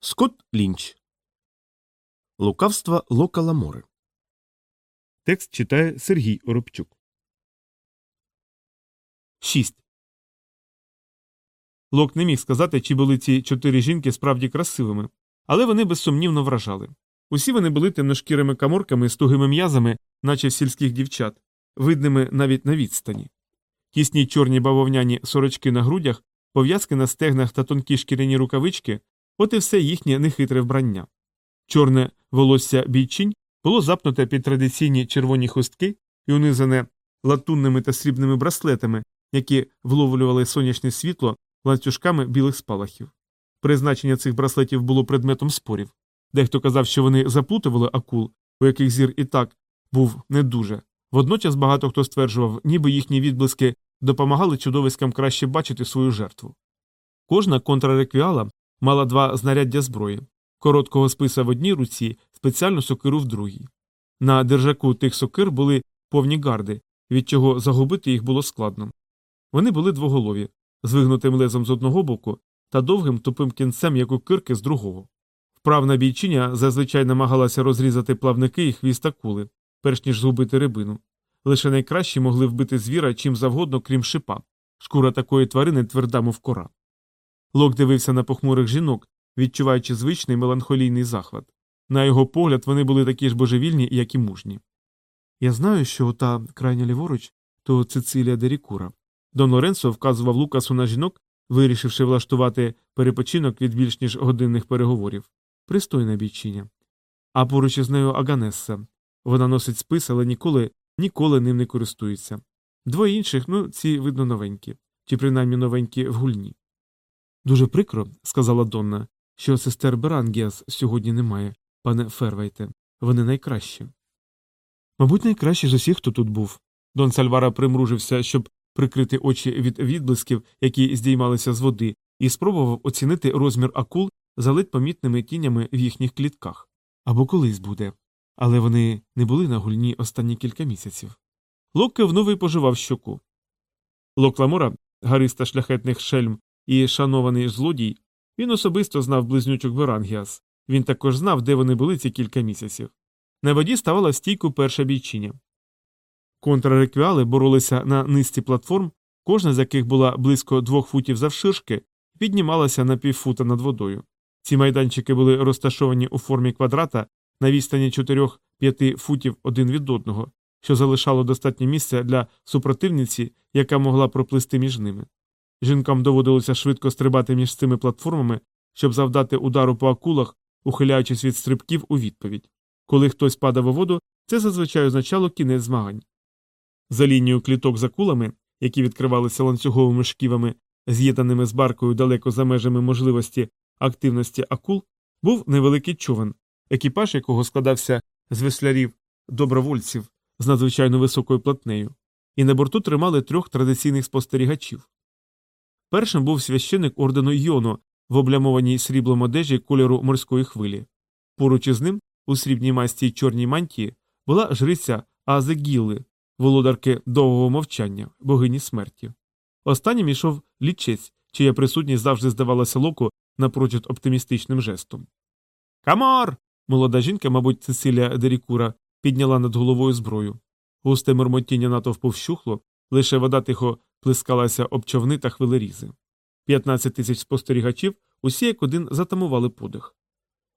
Скотт Лінч. Лукавство Лока Ламори. Текст читає Сергій Оробчук. 6. Лок не міг сказати, чи були ці чотири жінки справді красивими, але вони безсумнівно вражали. Усі вони були темношкірими каморками з тугими м'язами, наче в сільських дівчат, видними навіть на відстані. Тісні чорні бавовняні сорочки на грудях, пов'язки на стегнах та тонкі шкіряні рукавички от і все їхнє нехитре вбрання. Чорне волосся бійчинь було запнуте під традиційні червоні хустки і унизане латунними та срібними браслетами, які вловлювали сонячне світло ланцюжками білих спалахів. Призначення цих браслетів було предметом спорів. Дехто казав, що вони заплутували акул, у яких зір і так був не дуже. Водночас багато хто стверджував, ніби їхні відблиски допомагали чудовиськам краще бачити свою жертву. Кожна контрареквіала мала два знаряддя зброї короткого списа в одній руці, спеціальну сокиру в другій. На держаку тих сокир були повні гарди, від чого загубити їх було складно. Вони були двоголові, з вигнутим лезом з одного боку та довгим тупим кінцем, як у кирки, з другого. Вправна бійчиня зазвичай намагалася розрізати плавники і хвіст акули, перш ніж згубити рибину. Лише найкращі могли вбити звіра чим завгодно, крім шипа. Шкура такої тварини тверда, мов кора. Лок дивився на похмурих жінок, відчуваючи звичний меланхолійний захват. На його погляд, вони були такі ж божевільні, як і мужні. Я знаю, що та крайня ліворуч то Цицилія Дерікура. Дон Лоренцо вказував Лукасу на жінок, вирішивши влаштувати перепочинок від більш ніж годинних переговорів. Пристойна бійчиня. А поруч із нею Аганесса. Вона носить спис, але ніколи, ніколи ним не користується. Двоє інших, ну, ці, видно, новенькі, чи принаймні новенькі в гульні. Дуже прикро, сказала Донна, що сестер Берангіас сьогодні немає, пане Фервайте. Вони найкращі. Мабуть, найкращі з усіх, хто тут був. Дон Сальвара примружився, щоб прикрити очі від відблисків, які здіймалися з води, і спробував оцінити розмір акул за ледь помітними тінями в їхніх клітках. Або колись буде. Але вони не були на гульні останні кілька місяців. Лок кивнув і поживав щоку. Лок Ламора, гариста шляхетних шельм і шанований злодій, він особисто знав близнючок Верангіас. Він також знав, де вони були ці кілька місяців. На воді ставала стійку перша бійчиня. Контрареквіали боролися на низці платформ, кожна з яких була близько двох футів завширшки, піднімалася на півфута над водою. Ці майданчики були розташовані у формі квадрата на відстані 4-5 футів один від одного, що залишало достатньо місця для супротивниці, яка могла проплисти між ними. Жінкам доводилося швидко стрибати між цими платформами, щоб завдати удару по акулах, ухиляючись від стрибків у відповідь. Коли хтось падав у воду, це зазвичай означало кінець змагань. За лінією кліток з акулами, які відкривалися ланцюговими шківами, з'єднаними з баркою далеко за межами можливості активності акул, був невеликий човен, екіпаж якого складався з веслярів добровольців з надзвичайно високою платнею, і на борту тримали трьох традиційних спостерігачів. Першим був священик ордену Йоно в облямованій сріблом одежі кольору морської хвилі. Поруч із ним, у срібній масті й чорній мантії, була жриця Азегіли, володарки довгого мовчання, богині смерті. Останнім ішов лічець, чия присутність завжди здавалася локу напрочуд оптимістичним жестом. Камор. Молода жінка, мабуть, Цесилія Дерікура, підняла над головою зброю. Густе мермотіння натовпу вщухло, лише вода тихо плескалася об човни та хвилерізи. 15 тисяч спостерігачів усі як один затамували подих.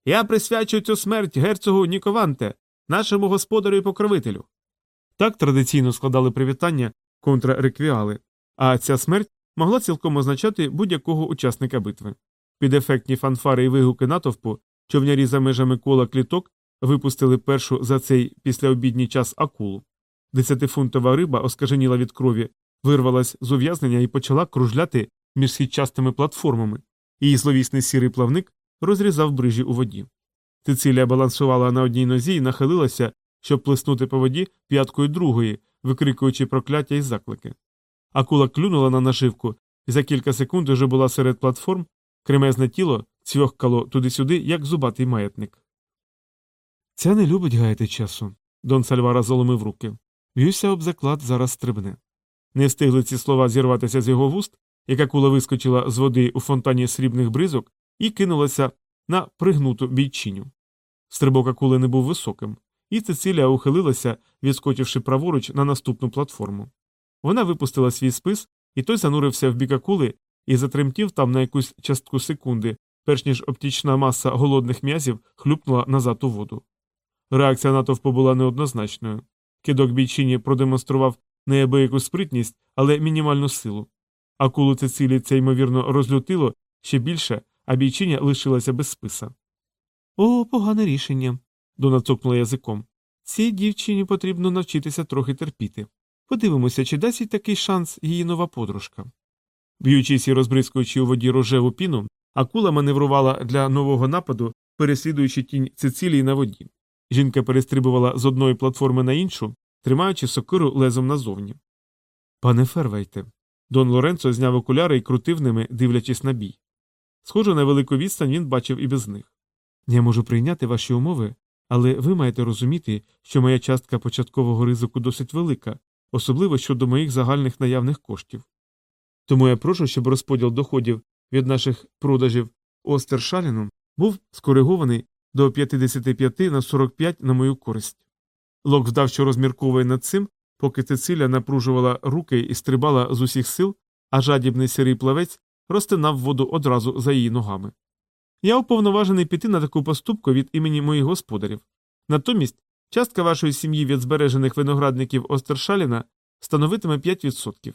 Я присвячую цю смерть герцогу Нікованте, нашому господарю і покровителю. Так традиційно складали привітання контрареквіали, а ця смерть могла цілком означати будь-якого учасника битви. Під ефектні фанфари і вигуки натовпу човнярі за межами кола кліток випустили першу за цей післяобідній час акулу. Десятифунтова риба, оскаженіла від крові, вирвалась з ув'язнення і почала кружляти між сітчастими платформами. Її зловісний сірий плавник розрізав брижі у воді. Цицилія балансувала на одній нозі і нахилилася, щоб плеснути по воді п'яткою другої, викрикуючи прокляття і заклики. Акула клюнула на нашивку і за кілька секунд уже була серед платформ, кремезне тіло цьохкало туди-сюди, як зубатий маятник. Ця не любить гаяти часу. Дон Сальвара заломив руки. Б'юся об заклад зараз стрибне. Не встигли ці слова зірватися з його вуст, як акула вискочила з води у фонтані срібних бризок і кинулася на пригнуту бійчиню. Стрибок акули не був високим, і Цицилія ухилилася, відскочивши праворуч на наступну платформу. Вона випустила свій спис, і той занурився в бік акули і затремтів там на якусь частку секунди, перш ніж оптічна маса голодних м'язів хлюпнула назад у воду. Реакція натовпу була неоднозначною. Кидок бійчині продемонстрував неабияку спритність, але мінімальну силу. Акулу Цицилії це ймовірно розлютило ще більше, а бійчиня лишилася без списа. О, погане рішення. Дона цокнула язиком. Цій дівчині потрібно навчитися трохи терпіти. Подивимося, чи дасть їй такий шанс її нова подружка. Б'ючись і розбризкуючи у воді рожеву піну, акула маневрувала для нового нападу, переслідуючи тінь Цицилії на воді. Жінка перестрибувала з одної платформи на іншу, тримаючи сокиру лезом назовні. Пане Фервейте. Дон Лоренцо зняв окуляри і крутив ними, дивлячись на бій. Схоже, на велику відстань він бачив і без них. Я можу прийняти ваші умови, але ви маєте розуміти, що моя частка початкового ризику досить велика, особливо щодо моїх загальних наявних коштів. Тому я прошу, щоб розподіл доходів від наших продажів Остершаліну був скоригований до 55 на 45 на мою користь. Лок вдав, що розмірковує над цим, поки Цицилія напружувала руки і стрибала з усіх сил, а жадібний сирий плавець розтинав воду одразу за її ногами. Я уповноважений піти на таку поступку від імені моїх господарів. Натомість частка вашої сім'ї від збережених виноградників Остершаліна становитиме 5%.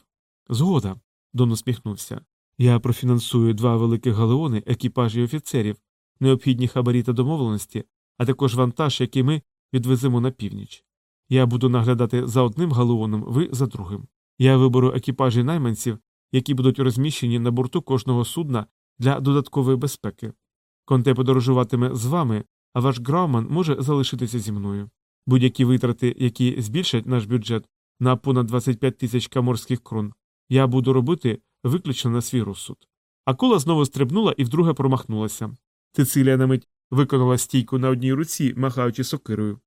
Згода, Дон усміхнувся. Я профінансую два великих галеони, екіпажі офіцерів, необхідні хабарі та домовленості, а також вантаж, який ми відвеземо на північ. Я буду наглядати за одним галеоном, ви за другим. Я виберу екіпажі найманців, які будуть розміщені на борту кожного судна для додаткової безпеки. Конте подорожуватиме з вами, а ваш грауман може залишитися зі мною. Будь-які витрати, які збільшать наш бюджет на понад 25 тисяч каморських крон, я буду робити виключно на свій розсуд. Акула знову стрибнула і вдруге промахнулася. Цицилія на мить виконала стійку на одній руці, махаючи сокирою.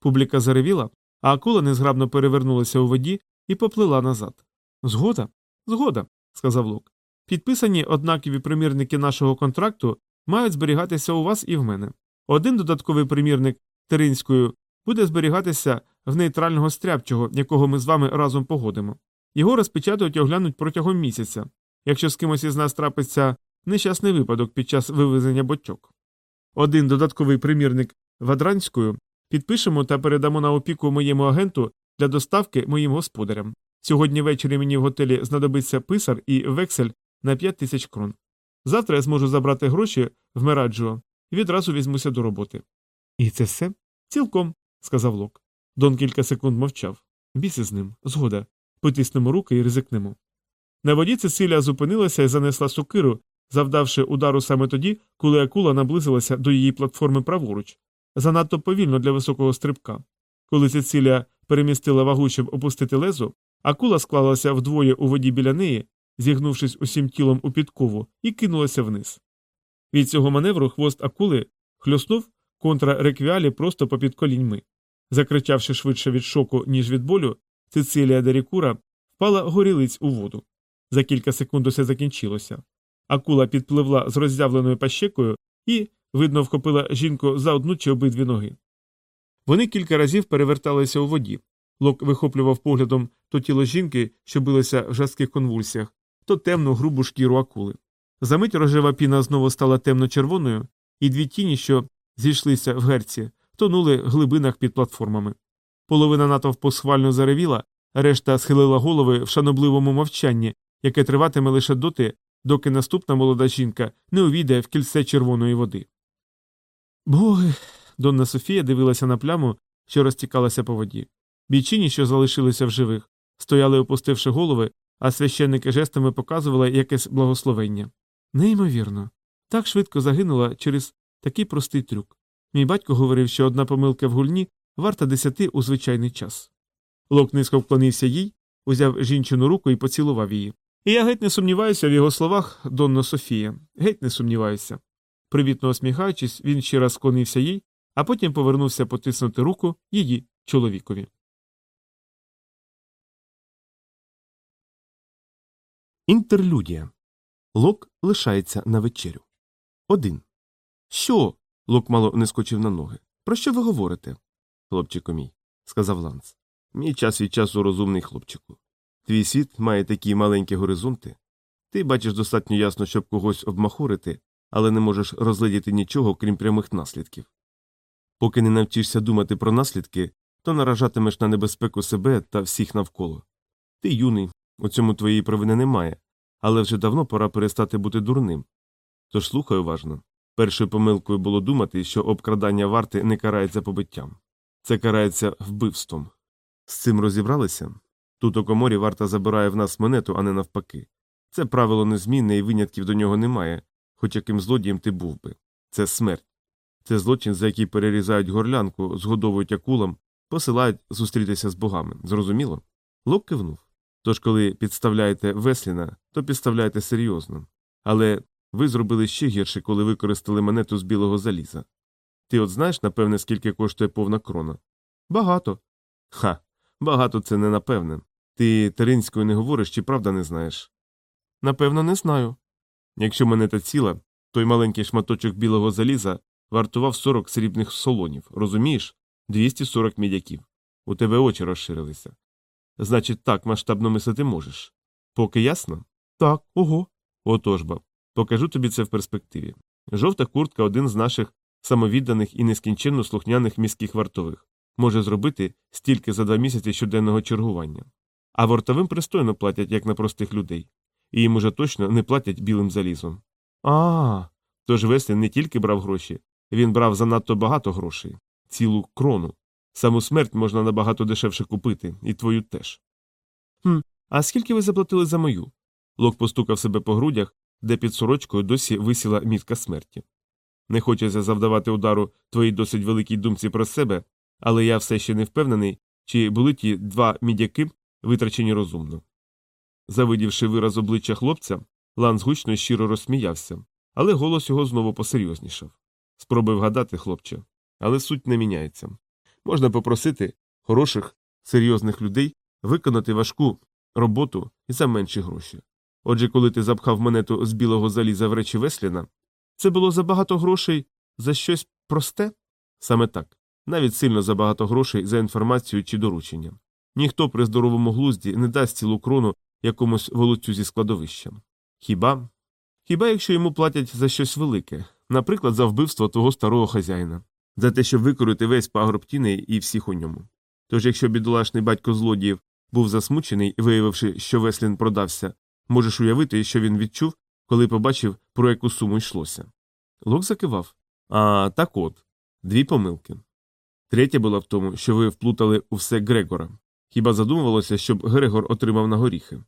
Публіка заревіла, а акула незграбно перевернулася у воді і поплила назад. Згода? Згода, сказав Лук. Підписані однакові примірники нашого контракту мають зберігатися у вас і в мене. Один додатковий примірник Теринською буде зберігатися в нейтрального стряпчого, якого ми з вами разом погодимо. Його розпечатають і оглянуть протягом місяця, якщо з кимось із нас трапиться нещасний випадок під час вивезення бочок. Один додатковий примірник Вадранською підпишемо та передамо на опіку моєму агенту для доставки моїм господарям. Сьогодні ввечері мені в готелі знадобиться писар і вексель на 5 тисяч крон. Завтра я зможу забрати гроші в Мераджо і відразу візьмуся до роботи. І це все? Цілком, сказав Лок. Дон кілька секунд мовчав. Біси з ним, згода. Потиснемо руки і ризикнемо. На воді Цесилія зупинилася і занесла сокиру, завдавши удару саме тоді, коли акула наблизилася до її платформи праворуч, занадто повільно для високого стрибка. Коли Цецилія перемістила вагу, щоб опустити лезо, акула склалася вдвоє у воді біля неї, зігнувшись усім тілом у підкову, і кинулася вниз. Від цього маневру хвост акули хльоснув контра реквіалі просто попід коліньми. Закричавши швидше від шоку, ніж від болю, Цицилія Дерікура впала горілиць у воду. За кілька секунд усе закінчилося. Акула підпливла з роззявленою пащекою і, видно, вхопила жінку за одну чи обидві ноги. Вони кілька разів переверталися у воді. Лок вихоплював поглядом то тіло жінки, що билося в жорстких конвульсіях, то темну грубу шкіру акули. Замить рожева піна знову стала темно-червоною, і дві тіні, що зійшлися в герці, тонули в глибинах під платформами. Половина натовпу схвально заревіла, решта схилила голови в шанобливому мовчанні, яке триватиме лише доти, доки наступна молода жінка не увійде в кільце червоної води. Боги. Донна Софія дивилася на пляму, що розтікалася по воді. Бійчині, що залишилися в живих, стояли, опустивши голови, а священники жестами показували якесь благословення. Неймовірно, так швидко загинула через такий простий трюк. Мій батько говорив, що одна помилка в гульні варта десяти у звичайний час. Лок низько вклонився їй, узяв жінчину руку і поцілував її. І я геть не сумніваюся в його словах, Донно Софія, геть не сумніваюся. Привітно усміхаючись, він ще раз склонився їй, а потім повернувся потиснути руку її чоловікові. Інтерлюдія. Лок лишається на вечерю. 1. Що? Лок мало не скочив на ноги. Про що ви говорите? Хлопчику мій, сказав Ланс. Мій час від часу розумний хлопчику. Твій світ має такі маленькі горизонти. Ти бачиш достатньо ясно, щоб когось обмахурити, але не можеш розглядіти нічого, крім прямих наслідків. Поки не навчишся думати про наслідки, то наражатимеш на небезпеку себе та всіх навколо. Ти юний, у цьому твоєї провини немає, але вже давно пора перестати бути дурним. Тож слухай уважно. Першою помилкою було думати, що обкрадання варти не карається побиттям. Це карається вбивством. З цим розібралися? Тут у коморі варта забирає в нас монету, а не навпаки. Це правило незмінне і винятків до нього немає, хоч яким злодієм ти був би. Це смерть. Це злочин, за який перерізають горлянку, згодовують акулам, посилають зустрітися з богами. Зрозуміло? Лок кивнув. Тож, коли підставляєте Весліна, то підставляєте серйозно. Але ви зробили ще гірше, коли використали монету з білого заліза. Ти от знаєш, напевне, скільки коштує повна крона? Багато. Ха, багато це не напевне. Ти теринською не говориш чи правда не знаєш? Напевно, не знаю. Якщо монета ціла, той маленький шматочок білого заліза вартував 40 срібних солонів, розумієш? 240 мідяків. У тебе очі розширилися. Значить, так масштабно мислити можеш. Поки ясно? Так, ого. Отож бо. Покажу тобі це в перспективі. Жовта куртка один з наших самовідданих і нескінченно слухняних міських вартових. Може зробити стільки за два місяці щоденного чергування. А вартовим пристойно платять, як на простих людей. І їм уже точно не платять білим залізом. А. Тож Веслін не тільки брав гроші, він брав занадто багато грошей, цілу крону. Саму смерть можна набагато дешевше купити, і твою теж. Хм, а скільки ви заплатили за мою? Лок постукав себе по грудях, де під сорочкою досі висіла мітка смерті. Не хочеться завдавати удару твоїй досить великій думці про себе, але я все ще не впевнений, чи були ті два мідяки витрачені розумно. Завидівши вираз обличчя хлопця, Ланс гучно і щиро розсміявся, але голос його знову посерйознішав. Спробуй вгадати, хлопче, але суть не міняється. Можна попросити хороших, серйозних людей виконати важку роботу і за менші гроші. Отже, коли ти запхав монету з білого заліза в речі Весліна, це було забагато грошей за щось просте? Саме так, навіть сильно забагато грошей за інформацію чи доручення. Ніхто при здоровому глузді не дасть цілу крону якомусь волоцю зі складовища. Хіба? Хіба якщо йому платять за щось велике, наприклад, за вбивство твого старого хазяїна, за те, щоб викорити весь пагорб тіней і всіх у ньому. Тож, якщо бідолашний батько злодіїв був засмучений, виявивши, що Веслін продався, можеш уявити, що він відчув, коли побачив, про яку суму йшлося. Лок закивав. А так от, дві помилки. Третя була в тому, що ви вплутали у все Грегора. Хіба задумувалося, щоб Грегор отримав на горіхи?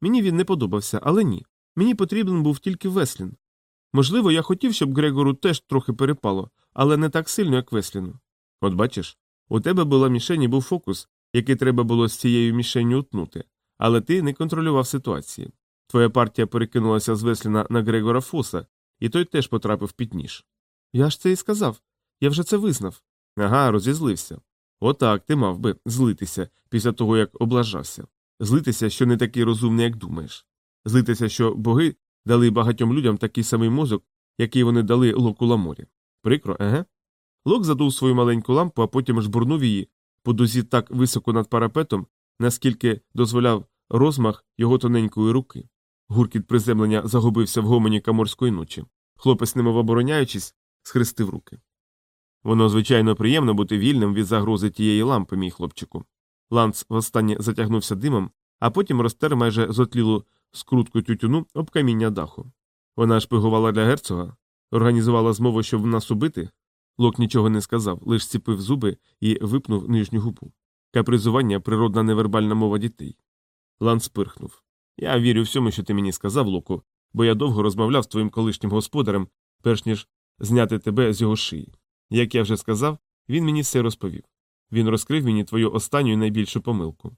Мені він не подобався, але ні. Мені потрібен був тільки Веслін. Можливо, я хотів, щоб Грегору теж трохи перепало, але не так сильно, як Весліну. От бачиш, у тебе була мішень і був фокус, який треба було з цією мішенню утнути, але ти не контролював ситуації. Твоя партія перекинулася з Весліна на Грегора Фоса, і той теж потрапив під ніж. Я ж це і сказав. Я вже це визнав. Ага, розізлився. Отак ти мав би злитися після того, як облажався. Злитися, що не такий розумний, як думаєш. Злитися, що боги дали багатьом людям такий самий мозок, який вони дали локу ламорі. Прикро, еге? Лок задув свою маленьку лампу, а потім жбурнув її по дузі так високо над парапетом, наскільки дозволяв розмах його тоненької руки. Гуркіт приземлення загубився в гомоні каморської ночі. Хлопець, немов обороняючись, схрестив руки. Воно, звичайно, приємно бути вільним від загрози тієї лампи, мій хлопчику. Ланц востаннє затягнувся димом, а потім розтер майже зотлілу скрутку тютюну об каміння даху. Вона шпигувала для герцога, організувала змову, щоб нас убити. Лок нічого не сказав, лише ціпив зуби і випнув нижню губу. Капризування природна невербальна мова дітей. Ланц пирхнув. Я вірю всьому, що ти мені сказав, Локу, бо я довго розмовляв з твоїм колишнім господарем, перш ніж зняти тебе з його шиї. Як я вже сказав, він мені все розповів. Він розкрив мені твою останню і найбільшу помилку.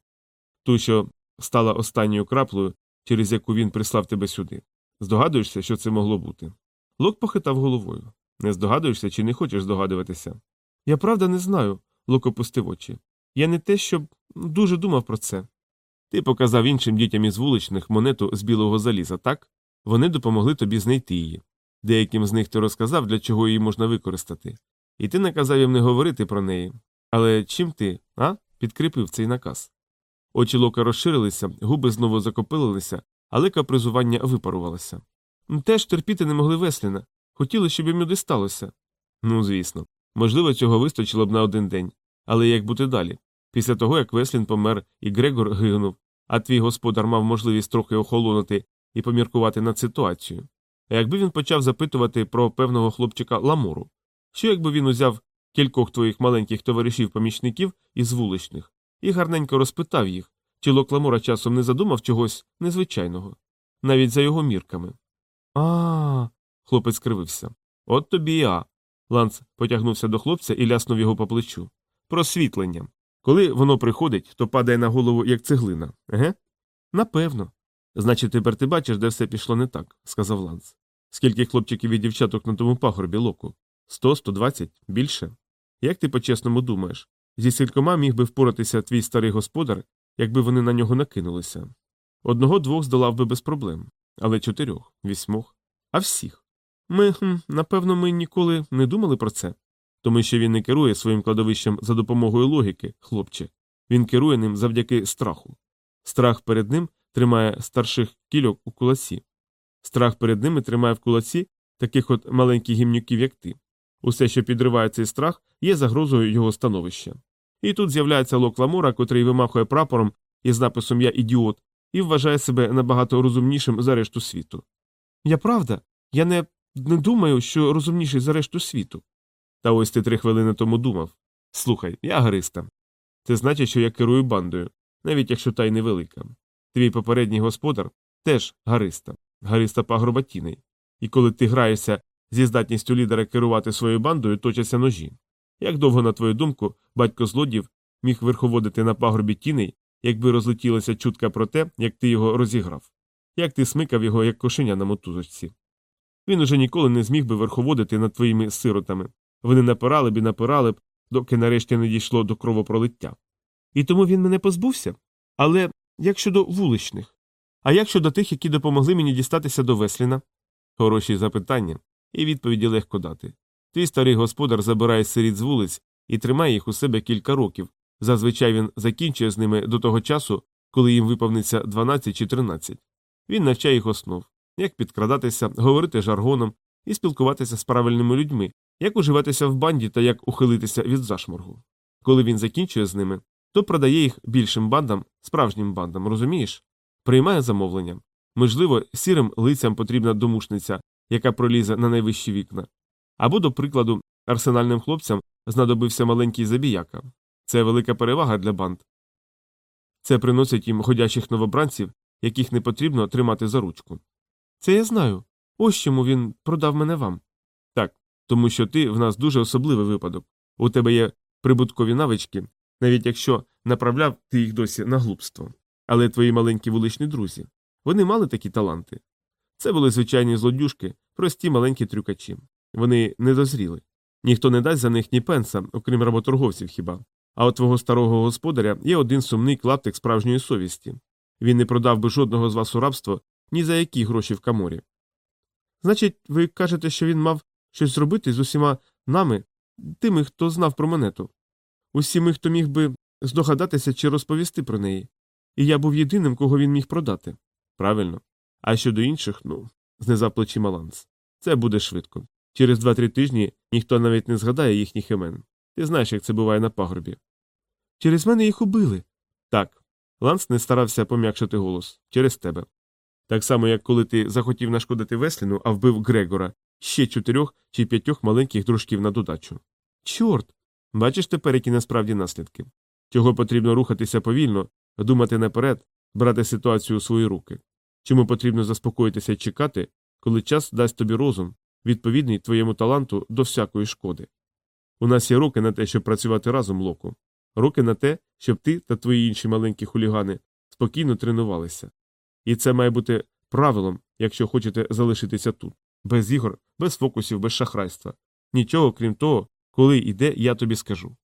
Ту, що стала останньою краплею, через яку він прислав тебе сюди. Здогадуєшся, що це могло бути? Лок похитав головою. Не здогадуєшся чи не хочеш здогадуватися? Я правда не знаю, Лок опустив очі. Я не те, щоб дуже думав про це. Ти показав іншим дітям із вуличних монету з білого заліза, так? Вони допомогли тобі знайти її. Деяким з них ти розказав, для чого її можна використати, і ти наказав їм не говорити про неї. Але чим ти, а, підкріпив цей наказ? Очі лока розширилися, губи знову закопилилися, але капризування випарувалося. Теж терпіти не могли Весліна. Хотіли, щоб йому дісталося. Ну, звісно. Можливо, цього вистачило б на один день. Але як бути далі? Після того, як Веслін помер і Грегор гинув, а твій господар мав можливість трохи охолонути і поміркувати над ситуацією. А якби він почав запитувати про певного хлопчика Ламору, що якби він узяв кількох твоїх маленьких товаришів-помічників із вуличних і гарненько розпитав їх, чи Лок Ламора часом не задумав чогось незвичайного, навіть за його мірками. А. хлопець скривився. От тобі і а. Ланц потягнувся до хлопця і ляснув його по плечу. Просвітлення. Коли воно приходить, то падає на голову, як цеглина, еге? Напевно. Значить, тепер ти бачиш, де все пішло не так, сказав Ланц. Скільки хлопчиків і дівчаток на тому пагорбі локу? Сто, сто двадцять? Більше? Як ти по-чесному думаєш? Зі скількома міг би впоратися твій старий господар, якби вони на нього накинулися. Одного двох здолав би без проблем, але чотирьох, вісьмох, а всіх. Ми, хм, напевно, ми ніколи не думали про це, тому що він не керує своїм кладовищем за допомогою логіки, хлопче. Він керує ним завдяки страху. Страх перед ним тримає старших кільок у кулаці. Страх перед ними тримає в кулаці таких от маленьких гімнюків, як ти. Усе, що підриває цей страх, є загрозою його становища. І тут з'являється Лок Ламора, котрий вимахує прапором із написом Я ідіот і вважає себе набагато розумнішим за решту світу. Я правда, я не, не думаю, що розумніший за решту світу. Та ось ти три хвилини тому думав. Слухай, я гариста. Це значить, що я керую бандою, навіть якщо та й невелика. Твій попередній господар теж гариста, гариста пагробатіний. І коли ти граєшся зі здатністю лідера керувати своєю бандою, точаться ножі. Як довго, на твою думку, батько злодів міг верховодити на пагорбі тіней, якби розлетілася чутка про те, як ти його розіграв, як ти смикав його, як кошеня на мотузочці. Він уже ніколи не зміг би верховодити над твоїми сиротами. Вони напирали б і напирали б, доки нарешті не дійшло до кровопролиття. І тому він мене позбувся. Але як щодо вуличних? А як щодо тих, які допомогли мені дістатися до Весліна? Хороші запитання, і відповіді легко дати. Твій старий господар забирає сиріт з вулиць і тримає їх у себе кілька років. Зазвичай він закінчує з ними до того часу, коли їм виповниться 12 чи 13. Він навчає їх основ, як підкрадатися, говорити жаргоном і спілкуватися з правильними людьми, як уживатися в банді та як ухилитися від зашморгу. Коли він закінчує з ними, то продає їх більшим бандам, справжнім бандам, розумієш? Приймає замовлення. Можливо, сірим лицям потрібна домушниця, яка пролізе на найвищі вікна. Або, до прикладу, арсенальним хлопцям знадобився маленький забіяка. Це велика перевага для банд. Це приносить їм ходячих новобранців, яких не потрібно тримати за ручку. Це я знаю. Ось чому він продав мене вам. Так, тому що ти в нас дуже особливий випадок. У тебе є прибуткові навички, навіть якщо направляв ти їх досі на глупство. Але твої маленькі вуличні друзі, вони мали такі таланти. Це були звичайні злодюшки, прості маленькі трюкачі. Вони не дозріли. Ніхто не дасть за них ні пенса, окрім работорговців хіба. А у твого старого господаря є один сумний клаптик справжньої совісті. Він не продав би жодного з вас у рабство ні за які гроші в каморі. Значить, ви кажете, що він мав щось зробити з усіма нами, тими, хто знав про монету, усіми, хто міг би здогадатися чи розповісти про неї. І я був єдиним, кого він міг продати. Правильно. А щодо інших, ну, знизав плечима Ланс. Це буде швидко. Через два-три тижні ніхто навіть не згадає їхніх імен. Ти знаєш, як це буває на пагорбі. Через мене їх убили. Так. Ланс не старався пом'якшити голос через тебе. Так само, як коли ти захотів нашкодити Весліну, а вбив Грегора, ще чотирьох чи п'ятьох маленьких дружків на додачу. Чорт. Бачиш тепер, які насправді наслідки. Чого потрібно рухатися повільно, думати наперед, брати ситуацію у свої руки. Чому потрібно заспокоїтися і чекати, коли час дасть тобі розум, відповідний твоєму таланту до всякої шкоди. У нас є роки на те, щоб працювати разом, Локу. Роки на те, щоб ти та твої інші маленькі хулігани спокійно тренувалися. І це має бути правилом, якщо хочете залишитися тут. Без ігор, без фокусів, без шахрайства. Нічого, крім того, коли і де, я тобі скажу.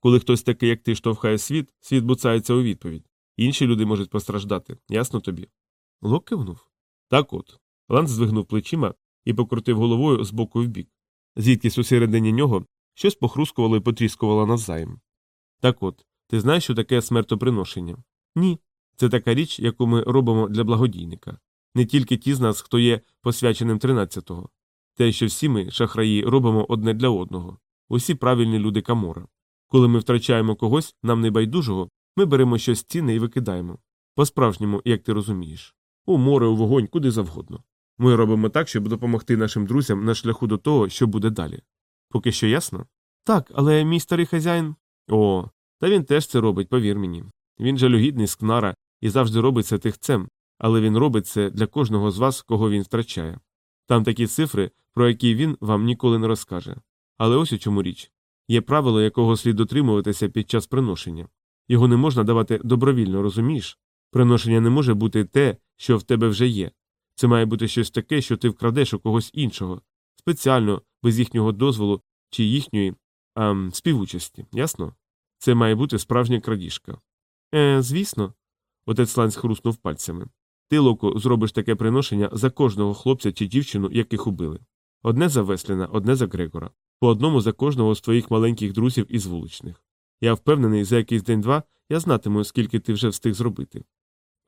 Коли хтось такий, як ти, штовхає світ, світ буцається у відповідь. Інші люди можуть постраждати, ясно тобі? Лок кивнув. Так от. Ланс здвигнув плечима, і покрутив головою з боку в бік. Звідкись усередині нього щось похрускувало і потріскувало навзаєм. Так от, ти знаєш, що таке смертоприношення? Ні. Це така річ, яку ми робимо для благодійника. Не тільки ті з нас, хто є посвяченим 13-го. Те, що всі ми, шахраї, робимо одне для одного. Усі правильні люди Камора. Коли ми втрачаємо когось, нам небайдужого, ми беремо щось цінне і викидаємо. По-справжньому, як ти розумієш. У море, у вогонь, куди завгодно. Ми робимо так, щоб допомогти нашим друзям на шляху до того, що буде далі. Поки що ясно? Так, але мій старий хазяїн. О, та він теж це робить, повір мені. Він жалюгідний скнара і завжди робить це тихцем, але він робить це для кожного з вас, кого він втрачає. Там такі цифри, про які він вам ніколи не розкаже. Але ось у чому річ є правило, якого слід дотримуватися під час приношення. Його не можна давати добровільно, розумієш? Приношення не може бути те, що в тебе вже є. Це має бути щось таке, що ти вкрадеш у когось іншого, спеціально, без їхнього дозволу чи їхньої ем, співучасті, ясно? Це має бути справжня крадіжка. Е, звісно. Отець Ланс хруснув пальцями. Ти, Локо, зробиш таке приношення за кожного хлопця чи дівчину, яких убили. Одне за Весліна, одне за Грегора, по одному за кожного з твоїх маленьких друзів із вуличних. Я впевнений, за якийсь день-два я знатиму, скільки ти вже встиг зробити.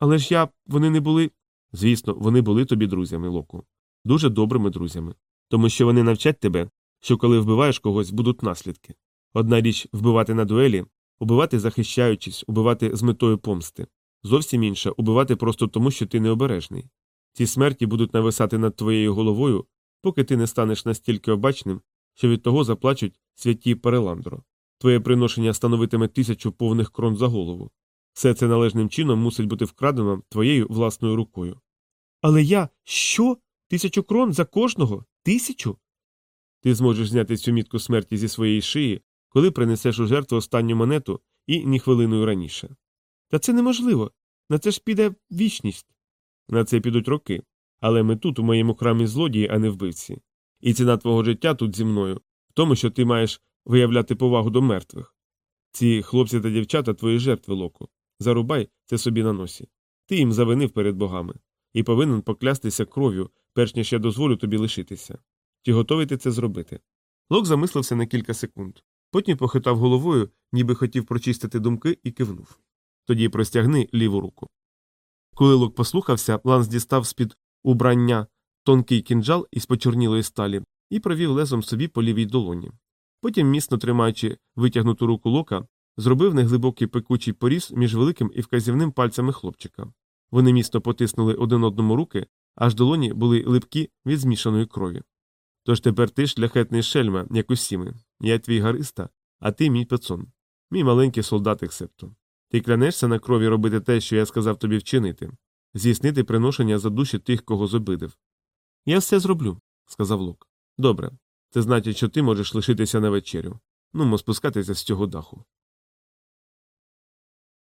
Але ж я, вони не були. Звісно, вони були тобі друзями, Локу. Дуже добрими друзями. Тому що вони навчать тебе, що коли вбиваєш когось, будуть наслідки. Одна річ вбивати на дуелі, убивати захищаючись, убивати з метою помсти. Зовсім інша убивати просто тому, що ти необережний. Ці смерті будуть нависати над твоєю головою, поки ти не станеш настільки обачним, що від того заплачуть святі Переландро. Твоє приношення становитиме тисячу повних крон за голову. Все це належним чином мусить бути вкрадено твоєю власною рукою. Але я що? Тисячу крон за кожного? Тисячу? Ти зможеш зняти цю мітку смерті зі своєї шиї, коли принесеш у жертву останню монету і ні хвилиною раніше. Та це неможливо. На це ж піде вічність. На це підуть роки. Але ми тут, у моєму храмі злодії, а не вбивці. І ціна твого життя тут зі мною, в тому, що ти маєш виявляти повагу до мертвих. Ці хлопці та дівчата твої жертви, Локо. Зарубай це собі на носі. Ти їм завинив перед богами і повинен поклястися кров'ю, перш ніж я дозволю тобі лишитися. Чи готовий ти це зробити? Лок замислився на кілька секунд. Потім похитав головою, ніби хотів прочистити думки, і кивнув. Тоді простягни ліву руку. Коли Лок послухався, Ланс дістав з під убрання тонкий кінджал із почорнілої сталі і провів лезом собі по лівій долоні. Потім, міцно тримаючи витягнуту руку Лока, зробив неглибокий пекучий поріз між великим і вказівним пальцями хлопчика. Вони міцно потиснули один одному руки, аж долоні були липкі від змішаної крові. Тож тепер ти шляхетний шельма, як усі ми. Я твій гариста, а ти мій пецон, мій маленький солдатик септу. Ти клянешся на крові робити те, що я сказав тобі вчинити, здійснити приношення за душі тих, кого зобидив. Я все зроблю, сказав Лук. Добре. Це значить, що ти можеш лишитися на вечерю. Ну, спускатися з цього даху.